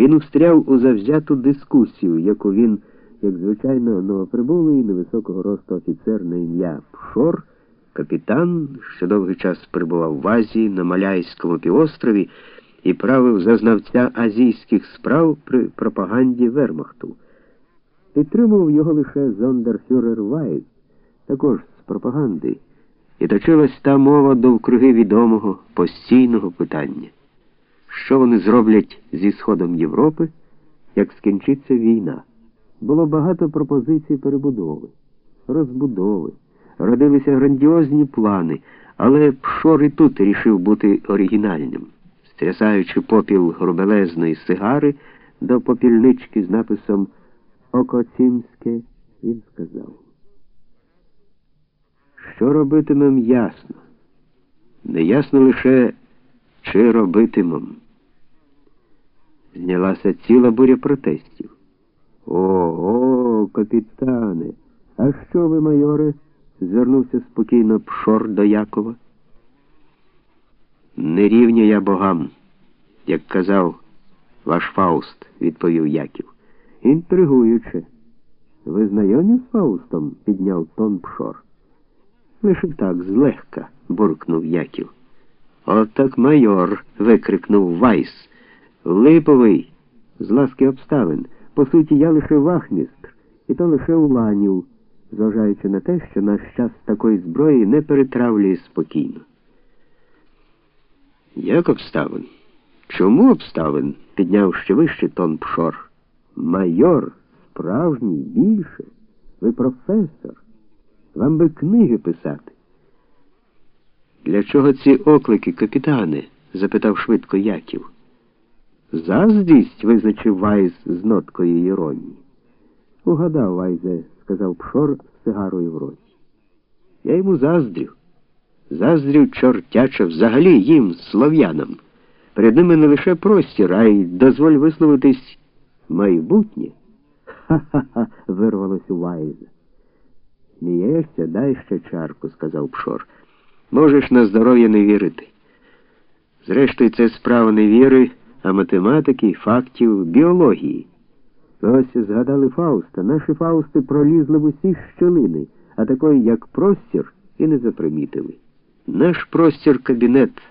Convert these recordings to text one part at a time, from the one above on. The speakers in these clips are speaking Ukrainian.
Він устряв у завзяту дискусію, яку він, як звичайно, новоприбулий невисокого росту офіцер на ім'я Пшор, капітан, що довгий час перебував в Азії на Маляйському півострові і правив за знавця азійських справ при пропаганді Вермахту. Підтримував його лише зондерфюрер Вайс, також з пропаганди, і точилась та мова довкруги відомого постійного питання. Що вони зроблять зі Сходом Європи, як скінчиться війна? Було багато пропозицій перебудови, розбудови, родилися грандіозні плани, але Пшор і тут рішив бути оригінальним, стрясаючи попіл грубелезної сигари до попільнички з написом Окоцімське, він сказав. Що робитимем ясно? Не ясно лише, чи робитимем. Знялася ціла буря протестів. Ого, капітане, а що ви, майоре? звернувся спокійно Пшор до Якова. Не рівня я богам, як казав ваш Фауст, відповів Яків. Інтригуюче. Ви знайомі з Фаустом? підняв тон Пшор. Лише так, злегка, буркнув Яків. Отак майор. викрикнув Вайс. Липовий, з ласки обставин. По суті, я лише вахмістр, і то лише уланів, зважаючи на те, що наш час такої зброї не перетравлює спокійно. Як обставин? Чому обставин? підняв ще вище тон пшор. Майор, справжній, більше. Ви професор. Вам би книги писати. Для чого ці оклики, капітане? запитав швидко Яків. Заздрість, визначив Вайз з ноткою іронії. Угадав, Вайзе, сказав Пшор з сигарою в роті. Я йому заздрю. Заздрю чортяче взагалі їм, слов'янам. Перед ними не лише простір, а й дозволь висловитись майбутнє. Ха-ха-ха, вирвалось у Вайза. Смієшся, дай ще чарку, сказав Пшор. Можеш на здоров'я не вірити. Зрештою, це справа не віри, а математики, фактів, біології. Ось згадали Фауста. Наші Фаусти пролізли в усі щелини, а такої, як простір, і не запримітили. Наш простір кабінет,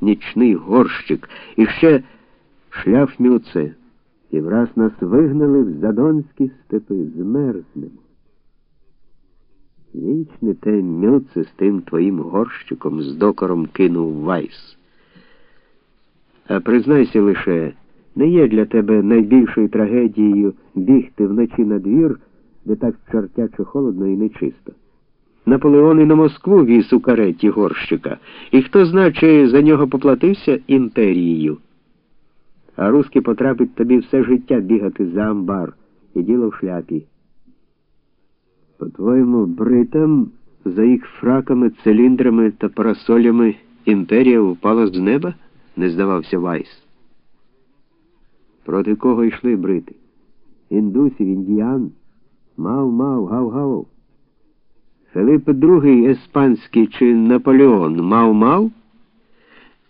нічний горщик, і ще шляфмюце. І враз нас вигнали в задонські степи, змерзнемо. Вічне те мюце з тим твоїм горщиком з докором кинув Вайс. А признайся лише, не є для тебе найбільшою трагедією бігти вночі на двір, де так чортяче холодно і нечисто. Наполеон і на Москву віз у кареті горщика, і хто знає, чи за нього поплатився імперією. А руски потрапить тобі все життя бігати за амбар і діло в шляпі. По-твоєму, бритам за їх фраками, циліндрами та парасолями імперія впала з неба? не здавався Вайс. Проти кого йшли брити? Індусів, індіян? Мав, мав, гав-гав. Филип II Еспанський чи Наполеон мав мав?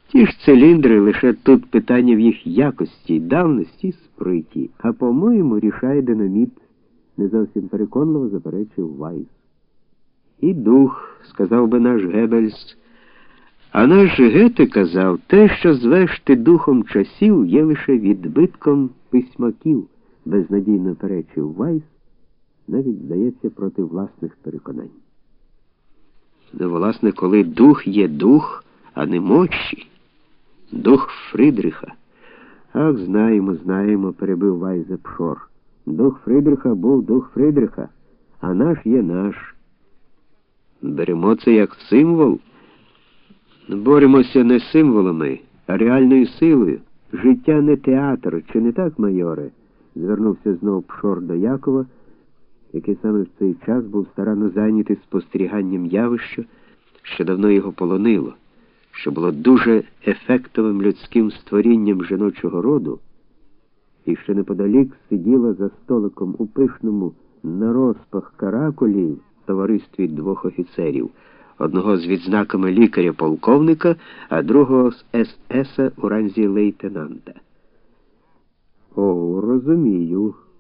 Ті ж циліндри, лише тут питання в їх якості, давності, сприті, а по-моєму, рішає динаміт не зовсім переконливо заперечив Вайс. І дух, сказав би наш Гебельс. А наш Гете казав, те, що звеш ти духом часів, є лише відбитком письмаків, безнадійно перечив Вайс, навіть здається проти власних переконань. Ну, власне, коли дух є дух, а не мощі, дух Фридриха. Ах, знаємо, знаємо, перебив Вайзе Пшор. Дух Фридриха був дух Фридриха, а наш є наш. Беремо це як символ. Боремося не символами, а реальною силою. Життя не театр, чи не так, майоре? звернувся знову Пшор до Якова, який саме в цей час був старанно зайнятий спостеріганням явища, що давно його полонило, що було дуже ефектовим людським створінням жіночого роду і ще неподалік сиділа за столиком у пишному на розпах каракулі в товаристві двох офіцерів, одного з відзнаками лікаря-полковника, а другого з СС у ранзі лейтенанта. О, розумію.